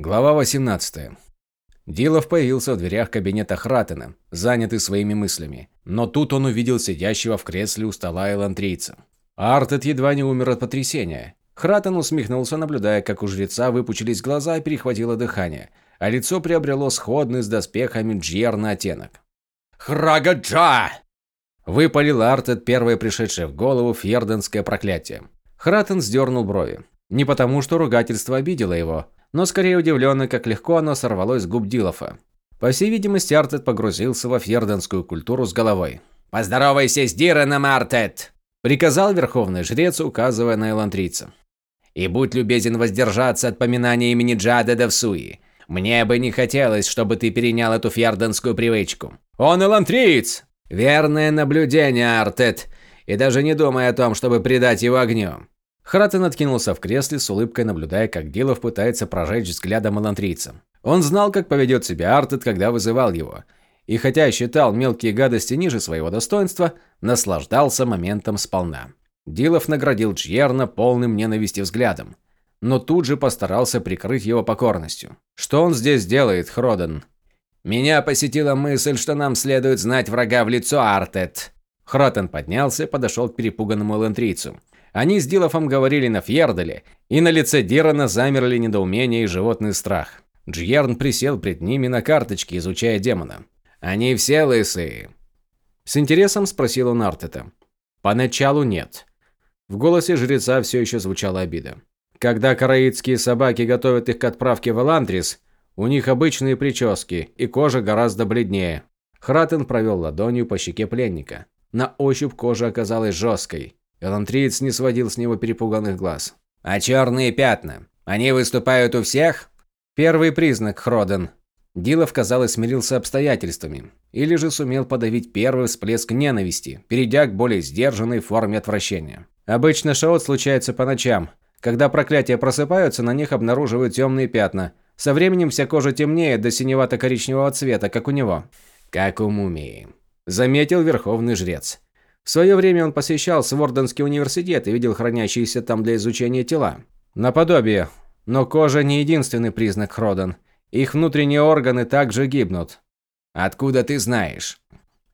Глава 18. Дилов появился в дверях кабинета Хратена, занятый своими мыслями. Но тут он увидел сидящего в кресле у стола элантрийца. Артет едва не умер от потрясения. Хратен усмехнулся, наблюдая, как у жреца выпучились глаза и перехватило дыхание, а лицо приобрело сходный с доспехами Джьерна оттенок. «Храгаджа!» Выпалил Артет первое пришедшее в голову фьерденское проклятие. Хратен сдернул брови. Не потому, что ругательство обидело его, но скорее удивленный, как легко оно сорвалось с губ Дилофа. По всей видимости, Артет погрузился во фьерденскую культуру с головой. «Поздоровайся с Диреном, Артет!» – приказал верховный жрец, указывая на элантрийца. «И будь любезен воздержаться от поминания имени Джада Суи. Мне бы не хотелось, чтобы ты перенял эту фьерденскую привычку». «Он элантриец!» «Верное наблюдение, Артет, и даже не думай о том, чтобы предать его огню. Хратен откинулся в кресле с улыбкой, наблюдая, как Дилов пытается прожечь взглядом элантрийца. Он знал, как поведет себя Артет, когда вызывал его. И хотя считал мелкие гадости ниже своего достоинства, наслаждался моментом сполна. Дилов наградил Джьерна полным ненависти взглядом. Но тут же постарался прикрыть его покорностью. «Что он здесь делает, Хроден?» «Меня посетила мысль, что нам следует знать врага в лицо, Артет». Хротен поднялся подошел к перепуганному элантрийцу. Они с Дилофом говорили на Фьерделе, и на лице Дирана замерли недоумение и животный страх. Джьерн присел пред ними на карточке, изучая демона. «Они все лысые?» С интересом спросил он Артета. «Поначалу нет». В голосе жреца все еще звучала обида. Когда караитские собаки готовят их к отправке в Эландрис, у них обычные прически, и кожа гораздо бледнее. Хратен провел ладонью по щеке пленника. На ощупь кожа оказалась жесткой. Элантриец не сводил с него перепуганных глаз. «А черные пятна? Они выступают у всех?» «Первый признак, Хроден». Дилов, казалось, смирился обстоятельствами. Или же сумел подавить первый всплеск ненависти, перейдя к более сдержанной форме отвращения. Обычно шаот случается по ночам. Когда проклятия просыпаются, на них обнаруживают темные пятна. Со временем вся кожа темнеет до синевато-коричневого цвета, как у него. «Как у мумии», – заметил верховный жрец. В свое время он посещал Сворденский университет и видел хранящиеся там для изучения тела. Наподобие. Но кожа не единственный признак Хродан. Их внутренние органы также гибнут. Откуда ты знаешь?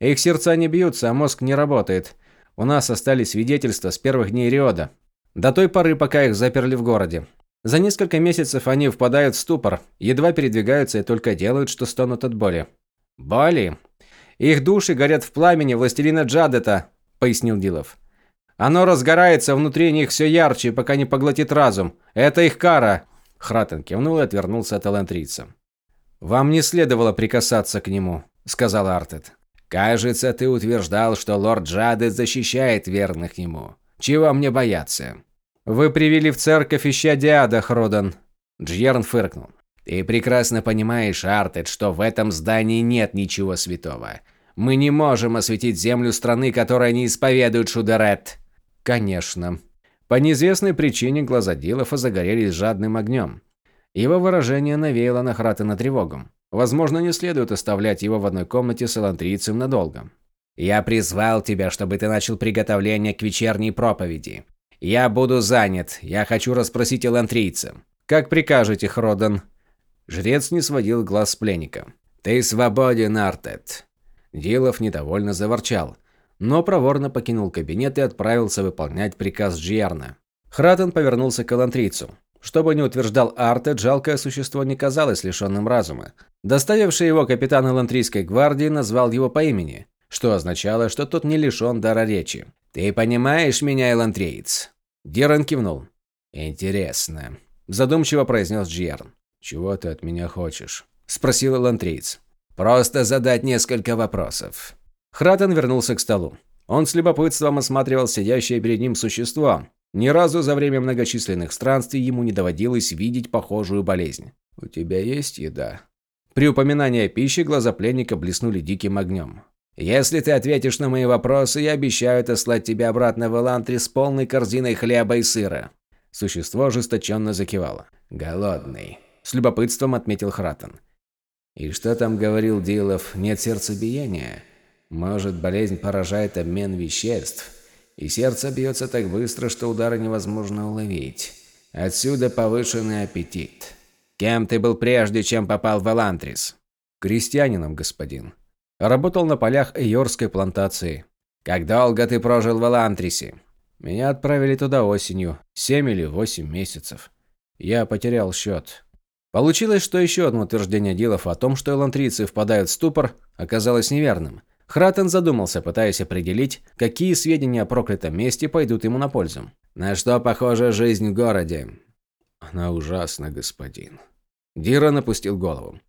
Их сердца не бьются, а мозг не работает. У нас остались свидетельства с первых дней Риода. До той поры, пока их заперли в городе. За несколько месяцев они впадают в ступор, едва передвигаются и только делают, что стонут от боли. Боли? Их души горят в пламени властелина Джадета, пояснил Дилов. Оно разгорается внутри них все ярче, пока не поглотит разум. Это их кара. Хратен кивнул и отвернулся от элантрийца. «Вам не следовало прикасаться к нему», – сказал Артет. «Кажется, ты утверждал, что лорд Джадет защищает верных ему. Чего мне бояться?» «Вы привели в церковь ища Диада, Хродан». Джьерн фыркнул. «Ты прекрасно понимаешь, Артет, что в этом здании нет ничего святого. Мы не можем осветить землю страны, которая не исповедует Шудерет. Конечно. По неизвестной причине глаза Дилофа загорелись жадным огнем. Его выражение навеяло на Хратена тревогу. Возможно, не следует оставлять его в одной комнате с элантрийцем надолго. «Я призвал тебя, чтобы ты начал приготовление к вечерней проповеди. Я буду занят. Я хочу расспросить элантрийца». «Как прикажете, Хродан?» Жрец не сводил глаз с пленника. «Ты свободен, Артет. Дилов недовольно заворчал, но проворно покинул кабинет и отправился выполнять приказ Джиарна. Хратен повернулся к Элантрийцу. Что бы ни утверждал Арте, жалкое существо не казалось лишенным разума. Доставивший его капитан Элантрийской гвардии назвал его по имени, что означало, что тот не лишен дара речи. «Ты понимаешь меня, Элантриец?» Диран кивнул. «Интересно», – задумчиво произнес Джиарн. «Чего ты от меня хочешь?» – спросил Элантрийц. Просто задать несколько вопросов. Хратен вернулся к столу. Он с любопытством осматривал сидящее перед ним существо. Ни разу за время многочисленных странствий ему не доводилось видеть похожую болезнь. «У тебя есть еда?» При упоминании о пище глаза пленника блеснули диким огнем. «Если ты ответишь на мои вопросы, я обещаю отослать тебя обратно в Элантри с полной корзиной хлеба и сыра». Существо ожесточенно закивало. «Голодный», – с любопытством отметил Хратен. И что там говорил Дилов, нет сердцебиения? Может, болезнь поражает обмен веществ, и сердце бьется так быстро, что удары невозможно уловить. Отсюда повышенный аппетит. Кем ты был прежде, чем попал в Элантрис? Крестьянином, господин. Работал на полях Эйорской плантации. Как долго ты прожил в Элантрисе? Меня отправили туда осенью. Семь или восемь месяцев. Я потерял счет. Получилось, что еще одно утверждение Дилов о том, что элантрийцы впадают в ступор, оказалось неверным. Хратен задумался, пытаясь определить, какие сведения о проклятом месте пойдут ему на пользу. «На что похожа жизнь в городе?» «Она ужасна, господин». Дира напустил голову.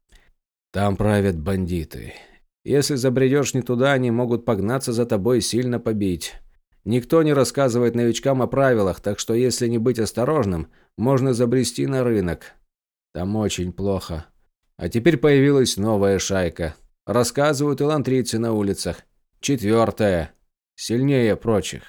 «Там правят бандиты. Если забредешь не туда, они могут погнаться за тобой и сильно побить. Никто не рассказывает новичкам о правилах, так что если не быть осторожным, можно забрести на рынок. Там очень плохо. А теперь появилась новая шайка. Рассказывают илантрийцы на улицах. Четвертая. Сильнее прочих.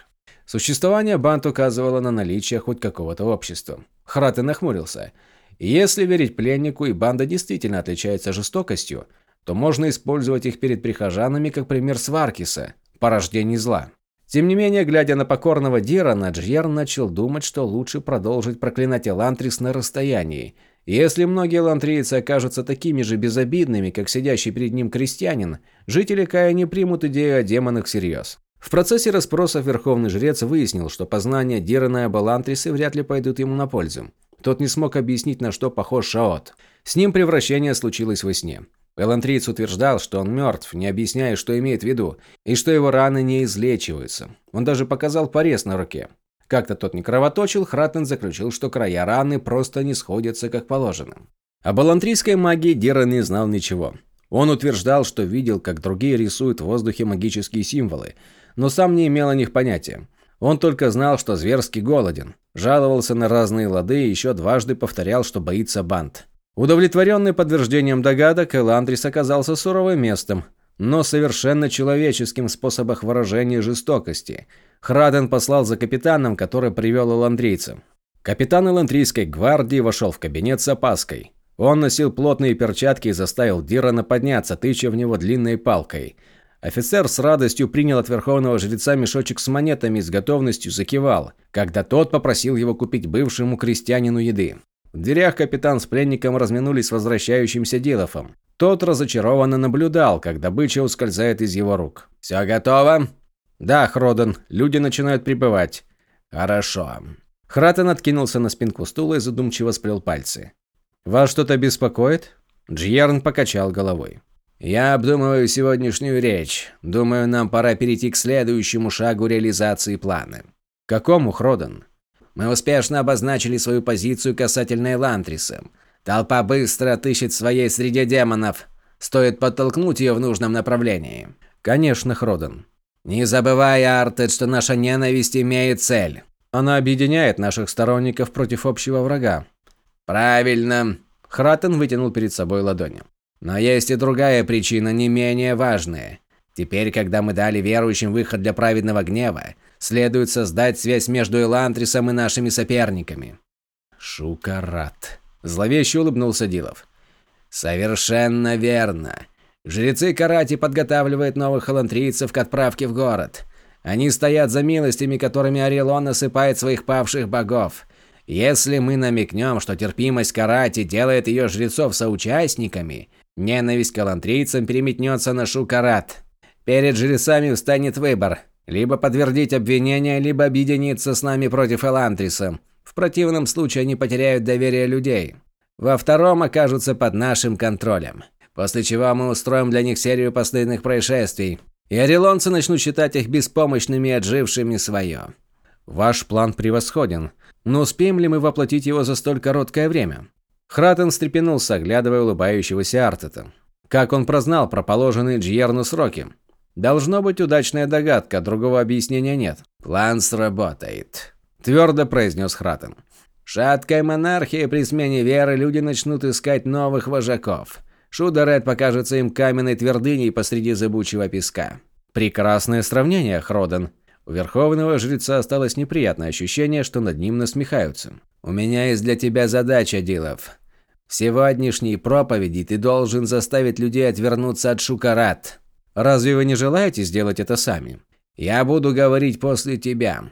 Существование банд указывало на наличие хоть какого-то общества. Храты нахмурился. Если верить пленнику, и банда действительно отличается жестокостью, то можно использовать их перед прихожанами как пример Сваркиса, порождений зла. Тем не менее, глядя на покорного Дирана, Джьер начал думать, что лучше продолжить проклинать Элантрис на расстоянии – если многие лантрийцы окажутся такими же безобидными, как сидящий перед ним крестьянин, жители Кая не примут идею о демонах всерьез. В процессе расспросов Верховный Жрец выяснил, что познания Дирана об Элантрисе вряд ли пойдут ему на пользу. Тот не смог объяснить, на что похож Шаот. С ним превращение случилось во сне. Элантриец утверждал, что он мертв, не объясняя, что имеет в виду, и что его раны не излечиваются. Он даже показал порез на руке. Как-то тот не кровоточил, Хратен заключил, что края раны просто не сходятся как положено. О балантрийской магии Диран не знал ничего. Он утверждал, что видел, как другие рисуют в воздухе магические символы, но сам не имел о них понятия. Он только знал, что зверски голоден, жаловался на разные лады и еще дважды повторял, что боится банд. Удовлетворенный подтверждением догадок, Эландрис оказался суровым местом, но совершенно человеческим способом выражения жестокости – Храден послал за капитаном, который привел эландрийца. Капитан эландрийской гвардии вошел в кабинет с опаской. Он носил плотные перчатки и заставил Дирана подняться, тыча в него длинной палкой. Офицер с радостью принял от верховного жреца мешочек с монетами и с готовностью закивал, когда тот попросил его купить бывшему крестьянину еды. В дверях капитан с пленником разминулись с возвращающимся Дилофом. Тот разочарованно наблюдал, как добыча ускользает из его рук. «Все готово?» «Да, Хроден, люди начинают прибывать». «Хорошо». Хратен откинулся на спинку стула и задумчиво сплел пальцы. «Вас что-то беспокоит?» Джьерн покачал головой. «Я обдумываю сегодняшнюю речь. Думаю, нам пора перейти к следующему шагу реализации плана». «Какому, Хроден?» «Мы успешно обозначили свою позицию касательно Элантриса. Толпа быстро отыщет в своей среде демонов. Стоит подтолкнуть ее в нужном направлении». «Конечно, Хроден. Не забывай, Артед, что наша ненависть имеет цель. Она объединяет наших сторонников против общего врага. Правильно. Хратен вытянул перед собой ладони. Но есть и другая причина, не менее важная. Теперь, когда мы дали верующим выход для праведного гнева, следует создать связь между Элантрисом и нашими соперниками. Шукарат. Зловеще улыбнулся Дилов. Совершенно верно. Жрецы Карати подготавливают новых халантрийцев к отправке в город. Они стоят за милостями, которыми Орелон насыпает своих павших богов. Если мы намекнем, что терпимость Карати делает ее жрецов соучастниками, ненависть к калантрийцам переметнется на Шукарат. Перед жрецами встанет выбор – либо подтвердить обвинение, либо объединиться с нами против Элантриса. В противном случае они потеряют доверие людей. Во втором окажутся под нашим контролем после чего мы устроим для них серию постыдных происшествий, и орелонцы начнут считать их беспомощными и отжившими свое. Ваш план превосходен, но успеем ли мы воплотить его за столь короткое время? Хратен встрепенулся, оглядывая улыбающегося Артета. Как он прознал про положенные Джьерну сроки? Должно быть удачная догадка, другого объяснения нет. План сработает, твердо произнес Хратен. Шаткая монархия при смене веры люди начнут искать новых вожаков. Шударет покажется им каменной твердыней посреди зыбучего песка. Прекрасное сравнение, Хроден. У верховного жреца осталось неприятное ощущение, что над ним насмехаются. «У меня есть для тебя задача, Дилов. В сегодняшней проповеди ты должен заставить людей отвернуться от Шукарат. Разве вы не желаете сделать это сами? Я буду говорить после тебя.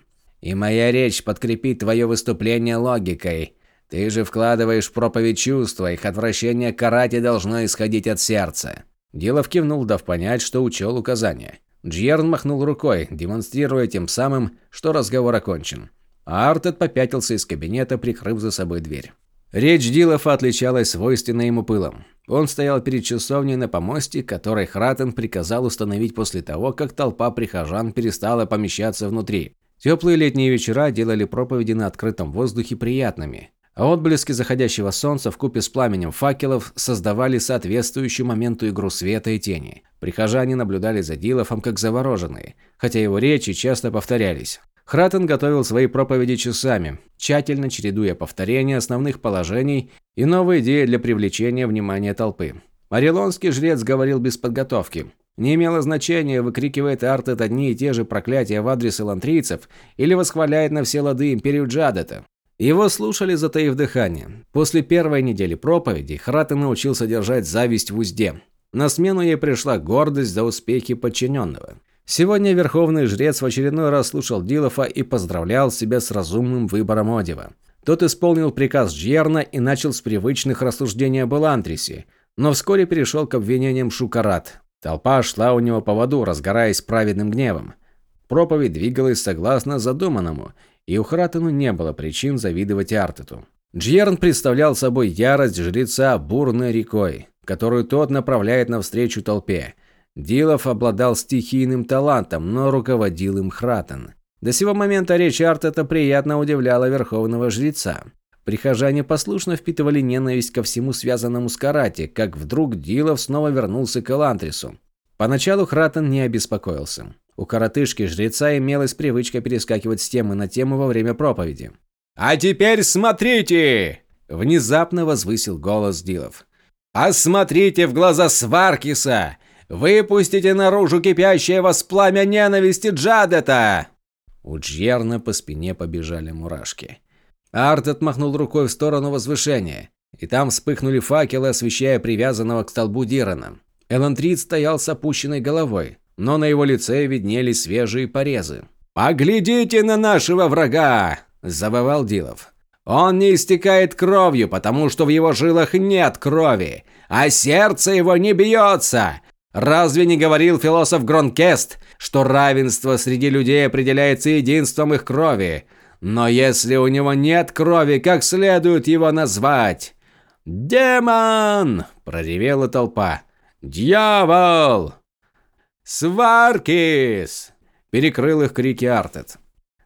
И моя речь подкрепит твое выступление логикой. Ты же вкладываешь в проповедь чувства, их отвращение к карате должно исходить от сердца». Дилов кивнул, дав понять, что учел указания. Джьерн махнул рукой, демонстрируя тем самым, что разговор окончен. А Артет попятился из кабинета, прикрыв за собой дверь. Речь Дилофа отличалась свойственной ему пылом. Он стоял перед часовней на помосте, который Хратен приказал установить после того, как толпа прихожан перестала помещаться внутри. Теплые летние вечера делали проповеди на открытом воздухе приятными, а отблески заходящего солнца в купе с пламенем факелов создавали соответствующую моменту игру света и тени. Прихожане наблюдали за Дилофом как завороженные, хотя его речи часто повторялись. Хратен готовил свои проповеди часами, тщательно чередуя повторения основных положений и новые идеи для привлечения внимания толпы. Орелонский жрец говорил без подготовки. Не имело значения, выкрикивает Артет одни и те же проклятия в адрес элантрийцев или восхваляет на все лады империю Джадета. Его слушали, затаив дыхание. После первой недели проповеди Хратен научился держать зависть в узде. На смену ей пришла гордость за успехи подчиненного. Сегодня Верховный Жрец в очередной раз слушал Дилофа и поздравлял себя с разумным выбором Одева. Тот исполнил приказ Джерна и начал с привычных рассуждений об Элантрисе, но вскоре перешел к обвинениям Шукарат. Толпа шла у него по воду, разгораясь праведным гневом. Проповедь двигалась согласно задуманному, и у Хратену не было причин завидовать Артету. Джерн представлял собой ярость жреца бурной рекой, которую тот направляет навстречу толпе – Дилов обладал стихийным талантом, но руководил им Хратен. До сего момента речь Артета приятно удивляла верховного жреца. Прихожане послушно впитывали ненависть ко всему связанному с карате, как вдруг Дилов снова вернулся к Элантрису. Поначалу Хратен не обеспокоился. У коротышки-жреца имелась привычка перескакивать с темы на тему во время проповеди. «А теперь смотрите!» – внезапно возвысил голос Дилов. «Посмотрите в глаза Сваркиса! Выпустите наружу кипящее вас пламя ненависти Джадета!» У Джерна по спине побежали мурашки. Арт отмахнул рукой в сторону возвышения, и там вспыхнули факелы, освещая привязанного к столбу Дирана. Элантрит стоял с опущенной головой, но на его лице виднелись свежие порезы. «Поглядите на нашего врага!» – завывал Дилов. «Он не истекает кровью, потому что в его жилах нет крови, а сердце его не бьется, Разве не говорил философ Гронкест, что равенство среди людей определяется единством их крови? Но если у него нет крови, как следует его назвать? «Демон!» – проревела толпа. «Дьявол!» «Сваркис!» – перекрыл их крики Артет.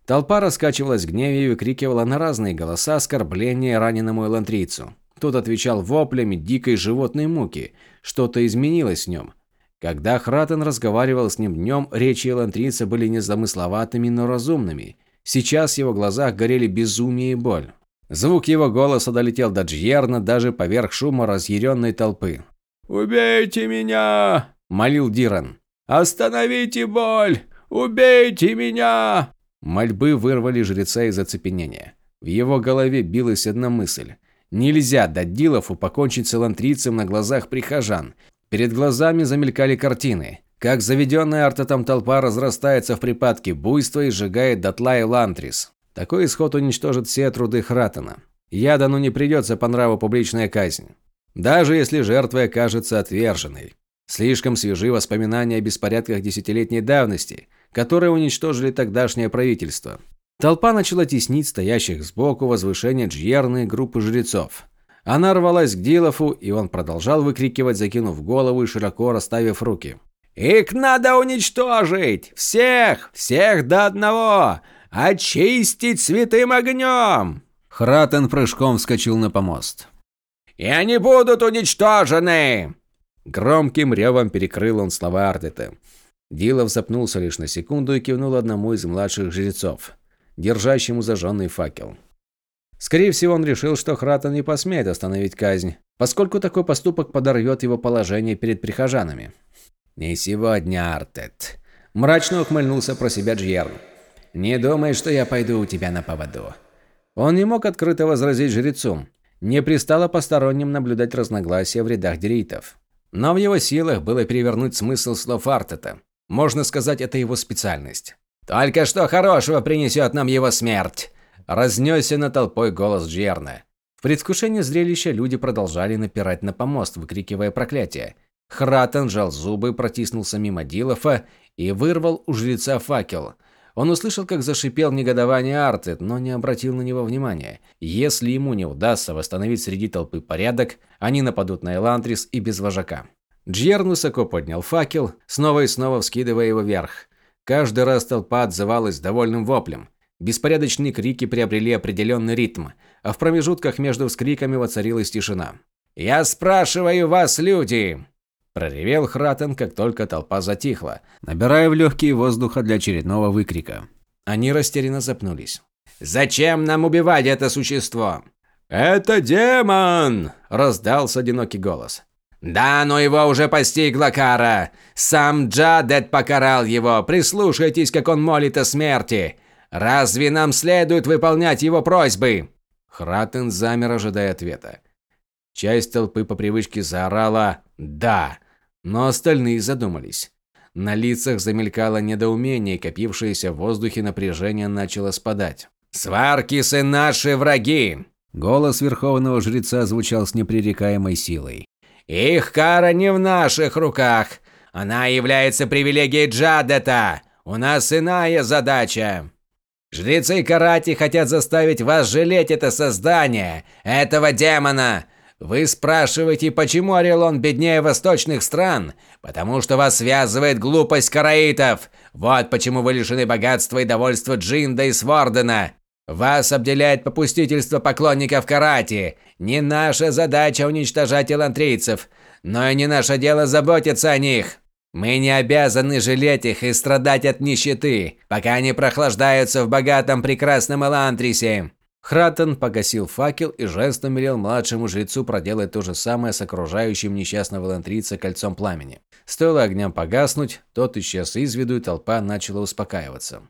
Толпа раскачивалась в гневе и выкрикивала на разные голоса оскорбления раненому элантрийцу. Тот отвечал воплями дикой животной муки. Что-то изменилось в нем. Когда Хратен разговаривал с ним днем, речи элантрийца были незамысловатыми, но разумными. Сейчас в его глазах горели безумие и боль. Звук его голоса долетел до Джьерна даже поверх шума разъяренной толпы. «Убейте меня!» – молил Диран. «Остановите боль! Убейте меня!» Мольбы вырвали жреца из оцепенения. В его голове билась одна мысль. Нельзя дать Дилову покончить с элантрийцем на глазах прихожан. Перед глазами замелькали картины. Как заведенная артетом толпа разрастается в припадке буйства и сжигает дотла Элантрис. Такой исход уничтожит все труды Хратена. Ядану не придется по нраву публичная казнь. Даже если жертва окажется отверженной. Слишком свежи воспоминания о беспорядках десятилетней давности, которые уничтожили тогдашнее правительство. Толпа начала теснить стоящих сбоку возвышения Джьерны группы жрецов. Она рвалась к Дилофу, и он продолжал выкрикивать, закинув голову и широко расставив руки. «Их надо уничтожить! Всех! Всех до одного! Очистить святым огнем!» Хратен прыжком вскочил на помост. «И они будут уничтожены!» Громким ревом перекрыл он слова Ардета. Дилов запнулся лишь на секунду и кивнул одному из младших жрецов, держащему зажженный факел. Скорее всего, он решил, что Хратен не посмеет остановить казнь, поскольку такой поступок подорвет его положение перед прихожанами. «Не сегодня, Артет», – мрачно ухмыльнулся про себя Джьерн. «Не думай, что я пойду у тебя на поводу». Он не мог открыто возразить жрецу. Не пристало посторонним наблюдать разногласия в рядах деритов. Но в его силах было перевернуть смысл слов Артета. Можно сказать, это его специальность. «Только что хорошего принесет нам его смерть!» Разнесся над толпой голос Джерна. В предвкушении зрелища люди продолжали напирать на помост, выкрикивая проклятия. Хратен жал зубы, протиснулся мимо Дилофа и вырвал у жреца факел. Он услышал, как зашипел негодование Артет, но не обратил на него внимания. Если ему не удастся восстановить среди толпы порядок, они нападут на Элантрис и без вожака. Джьерн высоко поднял факел, снова и снова вскидывая его вверх. Каждый раз толпа отзывалась довольным воплем. Беспорядочные крики приобрели определенный ритм, а в промежутках между вскриками воцарилась тишина. «Я спрашиваю вас, люди!» Проревел Хратен, как только толпа затихла, набирая в легкие воздуха для очередного выкрика. Они растерянно запнулись. «Зачем нам убивать это существо?» «Это демон!» – раздался одинокий голос. «Да, но его уже постигла кара. Сам Джадет покарал его. Прислушайтесь, как он молит о смерти. Разве нам следует выполнять его просьбы?» Хратен замер, ожидая ответа. Часть толпы по привычке заорала «да», но остальные задумались. На лицах замелькало недоумение, копившееся в воздухе напряжение начало спадать. «Сваркисы наши враги!» Голос верховного жреца звучал с непререкаемой силой. «Их кара не в наших руках. Она является привилегией Джадета. У нас иная задача. Жрецы Карати хотят заставить вас жалеть это создание, этого демона. Вы спрашиваете, почему Орелон беднее восточных стран? Потому что вас связывает глупость караитов. Вот почему вы лишены богатства и довольства Джинда и Свордена. Вас обделяет попустительство поклонников Карати. Не наша задача уничтожать элантрийцев, но и не наше дело заботиться о них. Мы не обязаны жалеть их и страдать от нищеты, пока они прохлаждаются в богатом прекрасном Элантрисе. Хратен погасил факел и жестом велел младшему жрецу проделать то же самое с окружающим несчастного лантрийца кольцом пламени. Стоило огням погаснуть, тот исчез из виду, и толпа начала успокаиваться.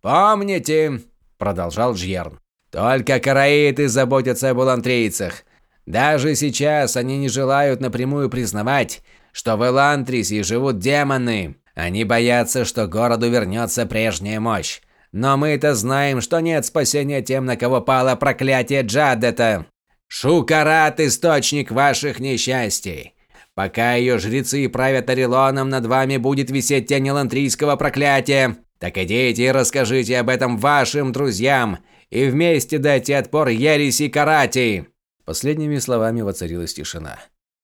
«Помните», – продолжал Джьерн, – «только караиты заботятся об улантрийцах. Даже сейчас они не желают напрямую признавать, что в Элантрисе живут демоны. Они боятся, что городу вернется прежняя мощь. Но мы-то знаем, что нет спасения тем, на кого пало проклятие Джадета. Шукарат – источник ваших несчастий. Пока ее жрецы правят Орелоном, над вами будет висеть тень элантрийского проклятия. Так идите и расскажите об этом вашим друзьям, и вместе дайте отпор ереси Карати. Последними словами воцарилась тишина.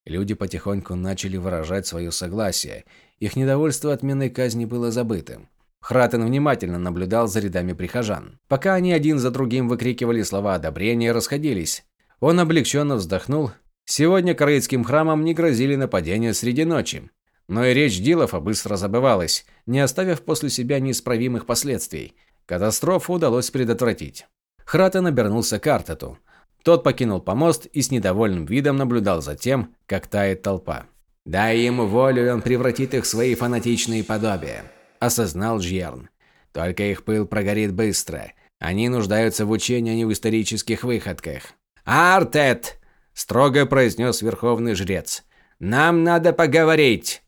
Люди потихоньку начали выражать свое согласие. Их недовольство отменой казни было забытым. Хратен внимательно наблюдал за рядами прихожан. Пока они один за другим выкрикивали слова одобрения и расходились. Он облегченно вздохнул. Сегодня караитским храмам не грозили нападения среди ночи. Но и речь Дилофа быстро забывалась, не оставив после себя неисправимых последствий. Катастрофу удалось предотвратить. Хратен обернулся к Артету. Тот покинул помост и с недовольным видом наблюдал за тем, как тает толпа. «Дай ему волю, и он превратит их в свои фанатичные подобия», – осознал Джьерн. «Только их пыл прогорит быстро. Они нуждаются в учении, а не в исторических выходках». «Артет!» – строго произнес верховный жрец. «Нам надо поговорить!»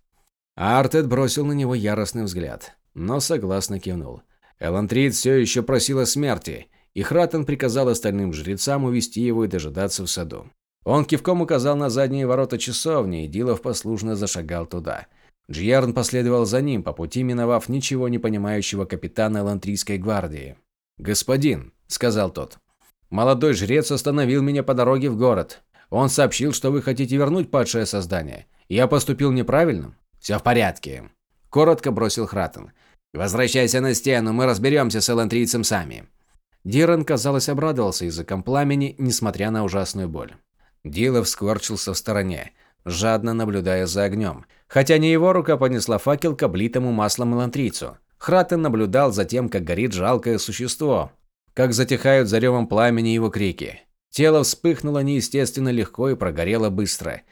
Артет бросил на него яростный взгляд, но согласно кивнул. Элантрид все еще просила смерти, и Хратен приказал остальным жрецам увести его и дожидаться в саду. Он кивком указал на задние ворота часовни, и Дилов послушно зашагал туда. Джьерн последовал за ним, по пути миновав ничего не понимающего капитана Лантрийской гвардии. «Господин», – сказал тот, – «молодой жрец остановил меня по дороге в город. Он сообщил, что вы хотите вернуть падшее создание. Я поступил неправильно?» «Все в порядке», – коротко бросил Хратен. «Возвращайся на стену, мы разберемся с элантрийцем сами». Диран, казалось, обрадовался языком пламени, несмотря на ужасную боль. Дилов скорчился в стороне, жадно наблюдая за огнем. Хотя не его рука понесла факел к облитому маслом элантрийцу. Хратен наблюдал за тем, как горит жалкое существо, как затихают за ревом пламени его крики. Тело вспыхнуло неестественно легко и прогорело быстро.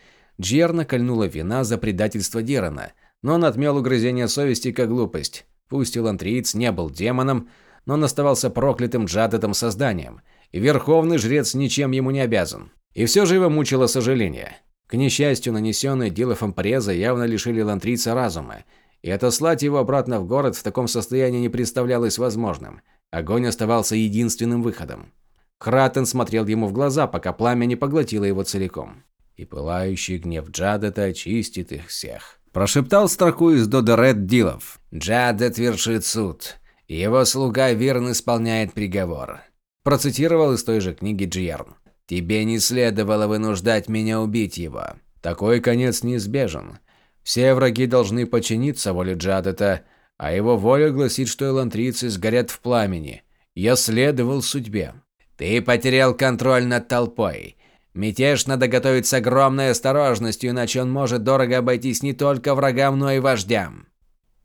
Джерна кольнула вина за предательство Дирана, но он отмел угрызение совести как глупость. Пусть Элантриец не был демоном, но он оставался проклятым Джадетом созданием, и верховный жрец ничем ему не обязан. И все же его мучило сожаление. К несчастью, нанесенные Дилофом порезы явно лишили лантрица разума, и отослать его обратно в город в таком состоянии не представлялось возможным. Огонь оставался единственным выходом. Хратен смотрел ему в глаза, пока пламя не поглотило его целиком. «И пылающий гнев Джадета очистит их всех», – прошептал строку из Додерет Дилов. «Джадет вершит суд. Его слуга верно исполняет приговор», – процитировал из той же книги Джиерн. «Тебе не следовало вынуждать меня убить его. Такой конец неизбежен. Все враги должны подчиниться воле Джадета, а его воля гласит, что элантрийцы сгорят в пламени. Я следовал судьбе. Ты потерял контроль над толпой. Мятеж надо готовить с огромной осторожностью, иначе он может дорого обойтись не только врагам, но и вождям.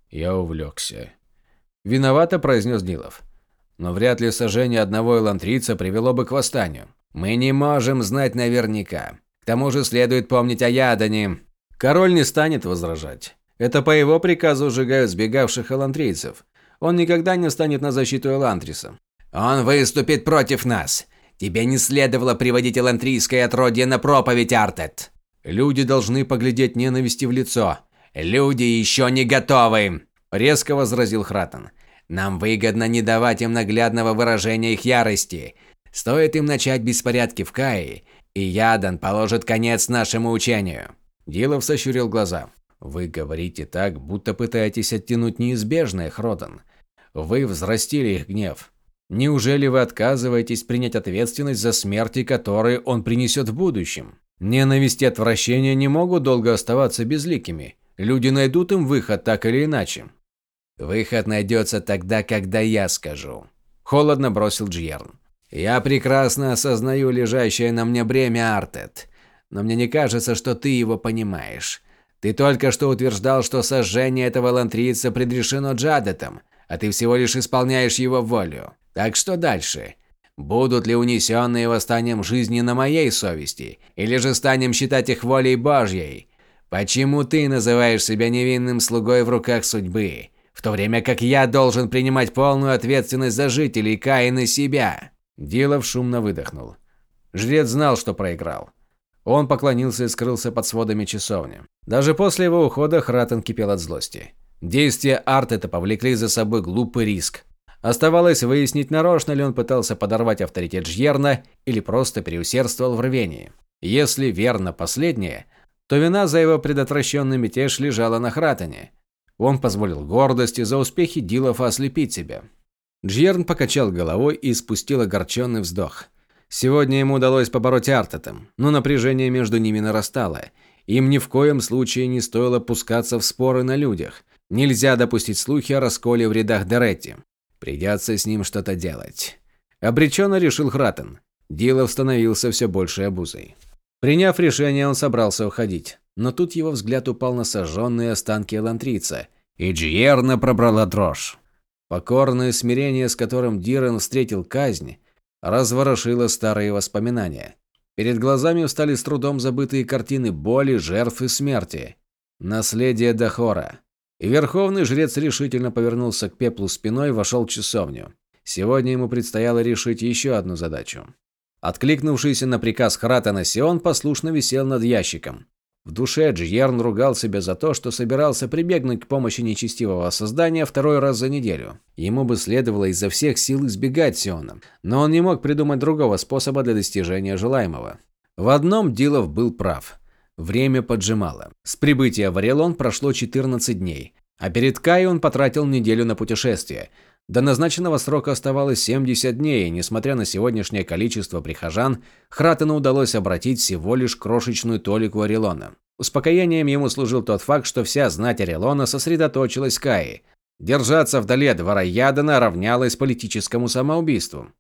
Я увлекся. Виновато произнес Дилов. Но вряд ли сожжение одного элантрийца привело бы к восстанию. Мы не можем знать наверняка. К тому же следует помнить о Ядане. Король не станет возражать. Это по его приказу сжигают сбегавших элантрийцев. Он никогда не станет на защиту Элантриса. «Он выступит против нас. Тебе не следовало приводить элантрийское отродье на проповедь, Артет». «Люди должны поглядеть ненависти в лицо. Люди еще не готовы», – резко возразил Хратен. «Нам выгодно не давать им наглядного выражения их ярости. Стоит им начать беспорядки в Каи, и Ядан положит конец нашему учению». Дилов сощурил глаза. «Вы говорите так, будто пытаетесь оттянуть неизбежное, Хродан. Вы взрастили их гнев. Неужели вы отказываетесь принять ответственность за смерти, которые он принесет в будущем? Ненависть и отвращение не могут долго оставаться безликими. Люди найдут им выход так или иначе. Выход найдется тогда, когда я скажу. Холодно бросил Джьерн. Я прекрасно осознаю лежащее на мне бремя, Артет. Но мне не кажется, что ты его понимаешь. Ты только что утверждал, что сожжение этого лантрийца предрешено Джадетом, а ты всего лишь исполняешь его волю. Так что дальше? Будут ли унесенные восстанием жизни на моей совести, или же станем считать их волей Божьей? Почему ты называешь себя невинным слугой в руках судьбы, в то время как я должен принимать полную ответственность за жителей Каи на себя?» Дилов шумно выдохнул. Жрец знал, что проиграл. Он поклонился и скрылся под сводами часовни. Даже после его ухода Хратен кипел от злости. Действия Артета повлекли за собой глупый риск. Оставалось выяснить, нарочно ли он пытался подорвать авторитет Жьерна или просто переусердствовал в рвении. Если верно последнее, то вина за его предотвращенный мятеж лежала на Хратане. Он позволил гордости за успехи Дилофа ослепить себя. Джьерн покачал головой и спустил огорченный вздох. Сегодня ему удалось побороть Артетом, но напряжение между ними нарастало. Им ни в коем случае не стоило пускаться в споры на людях. Нельзя допустить слухи о расколе в рядах Деретти. Придется с ним что-то делать. Обреченно решил Хратен. Дилов становился все большей обузой. Приняв решение, он собрался уходить. Но тут его взгляд упал на сожженные останки элантрийца, и Джиерна пробрала дрожь. Покорное смирение, с которым Дирен встретил казнь, разворошило старые воспоминания. Перед глазами встали с трудом забытые картины боли, жертв и смерти. Наследие Дахора. И верховный жрец решительно повернулся к пеплу спиной и вошел в часовню. Сегодня ему предстояло решить еще одну задачу. Откликнувшийся на приказ Хратана Сион послушно висел над ящиком. В душе Джьерн ругал себя за то, что собирался прибегнуть к помощи нечестивого создания второй раз за неделю. Ему бы следовало изо всех сил избегать Сиона, но он не мог придумать другого способа для достижения желаемого. В одном Дилов был прав. Время поджимало. С прибытия в Орелон прошло 14 дней, а перед Кай он потратил неделю на путешествие. До назначенного срока оставалось 70 дней, и несмотря на сегодняшнее количество прихожан, Хратену удалось обратить всего лишь крошечную толику Орелона. Успокоением ему служил тот факт, что вся знать Орелона сосредоточилась в Каи. Держаться вдали двора Ядана равнялось политическому самоубийству.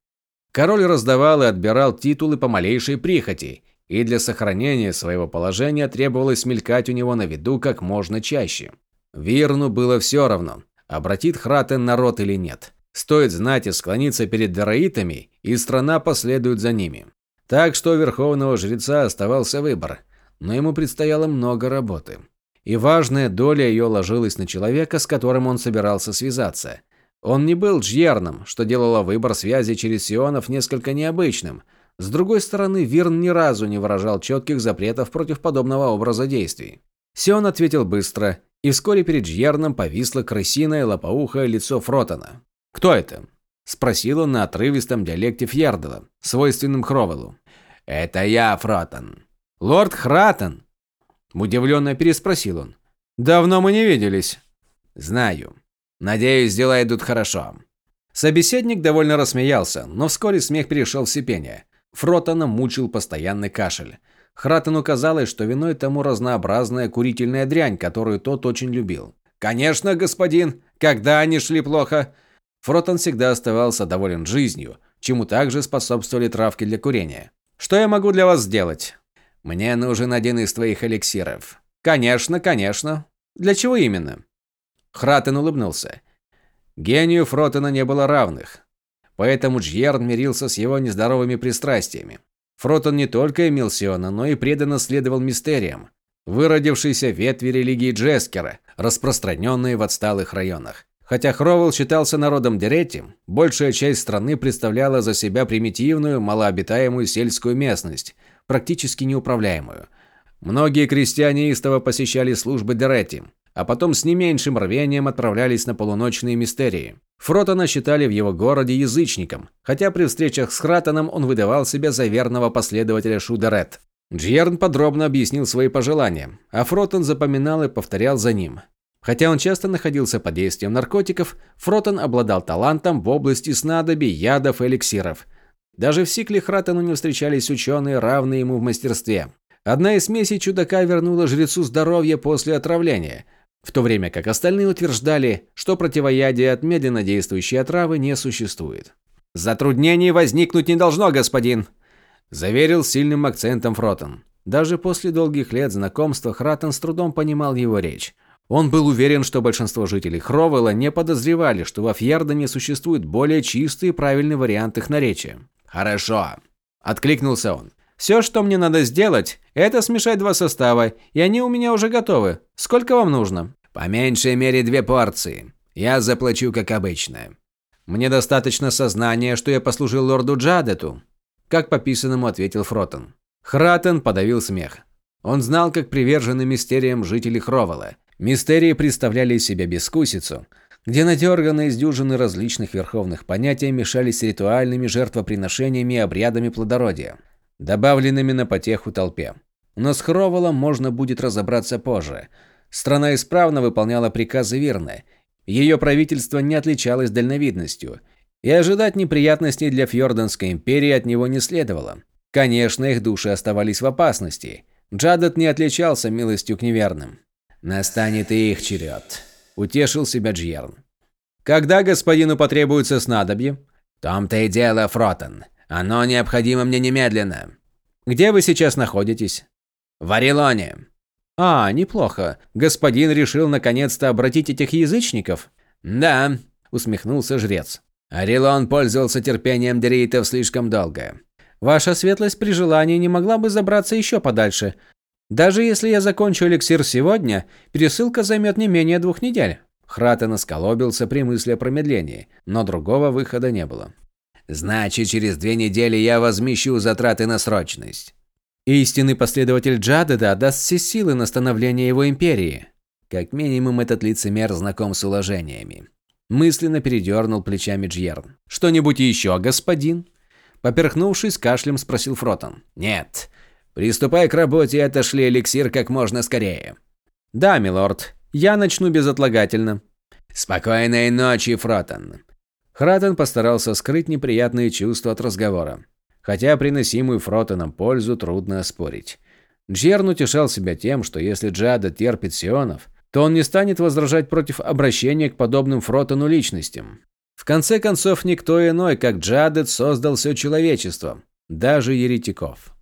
Король раздавал и отбирал титулы по малейшей прихоти, и для сохранения своего положения требовалось мелькать у него на виду как можно чаще. Вирну было все равно, обратит Хратен народ или нет. Стоит знать и склониться перед дараитами, и страна последует за ними. Так что у верховного жреца оставался выбор, но ему предстояло много работы. И важная доля ее ложилась на человека, с которым он собирался связаться. Он не был джьерном, что делало выбор связи через сионов несколько необычным – с другой стороны, Вирн ни разу не выражал четких запретов против подобного образа действий. Сион ответил быстро, и вскоре перед Жьерном повисло крысиное лопоухое лицо Фротона. «Кто это?» – спросил он на отрывистом диалекте Фьердела, свойственном Хровелу. «Это я, Фротон». «Лорд Хратон?» – удивленно переспросил он. «Давно мы не виделись». «Знаю. Надеюсь, дела идут хорошо». Собеседник довольно рассмеялся, но вскоре смех перешел в сипение. Фротона мучил постоянный кашель. Хратону казалось, что виной тому разнообразная курительная дрянь, которую тот очень любил. «Конечно, господин! Когда они шли плохо?» Фротон всегда оставался доволен жизнью, чему также способствовали травки для курения. «Что я могу для вас сделать?» «Мне нужен один из твоих эликсиров». «Конечно, конечно. Для чего именно?» Хратен улыбнулся. Гению Фротена не было равных. Поэтому Джьерн мирился с его нездоровыми пристрастиями. Фротон не только имел Сиона, но и преданно следовал мистериям, выродившейся ветви религии Джескера, распространенные в отсталых районах. Хотя Хровел считался народом Деретти, большая часть страны представляла за себя примитивную, малообитаемую сельскую местность, практически неуправляемую. Многие крестьяне истово посещали службы Деретти, а потом с не меньшим рвением отправлялись на полуночные мистерии. Фротона считали в его городе язычником, хотя при встречах с Хратоном он выдавал себя за верного последователя Шудерет. Джерн подробно объяснил свои пожелания, а Фротон запоминал и повторял за ним. Хотя он часто находился под действием наркотиков, Фротон обладал талантом в области снадобий, ядов и эликсиров. Даже в Сикле Хратону не встречались ученые, равные ему в мастерстве. Одна из смесей чудака вернула жрецу здоровье после отравления, в то время как остальные утверждали, что противоядия от медленно действующей отравы не существует. «Затруднений возникнуть не должно, господин», – заверил сильным акцентом Фротон. Даже после долгих лет знакомства Хратен с трудом понимал его речь. Он был уверен, что большинство жителей Хровела не подозревали, что во Фьердоне существует более чистый и правильный вариант их наречия. «Хорошо», – откликнулся он. Все, что мне надо сделать, это смешать два состава, и они у меня уже готовы. Сколько вам нужно? По меньшей мере две порции. Я заплачу, как обычно. Мне достаточно сознания, что я послужил лорду Джадету, как по писанному ответил Фротон. Хратен подавил смех. Он знал, как привержены мистериям жители Хровала. Мистерии представляли из себя бескусицу, где надерганные из дюжины различных верховных понятий мешались с ритуальными жертвоприношениями и обрядами плодородия добавленными на потеху толпе. Но с Хроволом можно будет разобраться позже. Страна исправно выполняла приказы Вирны. Ее правительство не отличалось дальновидностью, и ожидать неприятностей для Фьорданской империи от него не следовало. Конечно, их души оставались в опасности. Джадет не отличался милостью к неверным. «Настанет и их черед», – утешил себя Джьерн. «Когда господину потребуется снадобье?» «В том-то и дело, Фротон. Оно необходимо мне немедленно. Где вы сейчас находитесь? В Орелоне. А, неплохо. Господин решил наконец-то обратить этих язычников? Да, усмехнулся жрец. Орелон пользовался терпением дерейтов слишком долго. Ваша светлость при желании не могла бы забраться еще подальше. Даже если я закончу эликсир сегодня, пересылка займет не менее двух недель. Хратен осколобился при мысли о промедлении, но другого выхода не было. Значит, через две недели я возмещу затраты на срочность. Истинный последователь Джадеда даст все силы на становление его империи. Как минимум, этот лицемер знаком с уложениями. Мысленно передернул плечами Джьерн. «Что-нибудь еще, господин?» Поперхнувшись кашлем, спросил Фротон. «Нет. Приступай к работе и отошли эликсир как можно скорее». «Да, милорд. Я начну безотлагательно». «Спокойной ночи, Фротон. Хратен постарался скрыть неприятные чувства от разговора. Хотя приносимую Фротеном пользу трудно оспорить. Джерн утешал себя тем, что если Джада терпит Сионов, то он не станет возражать против обращения к подобным Фротену личностям. В конце концов, никто иной, как Джадет, создал все человечество, даже еретиков.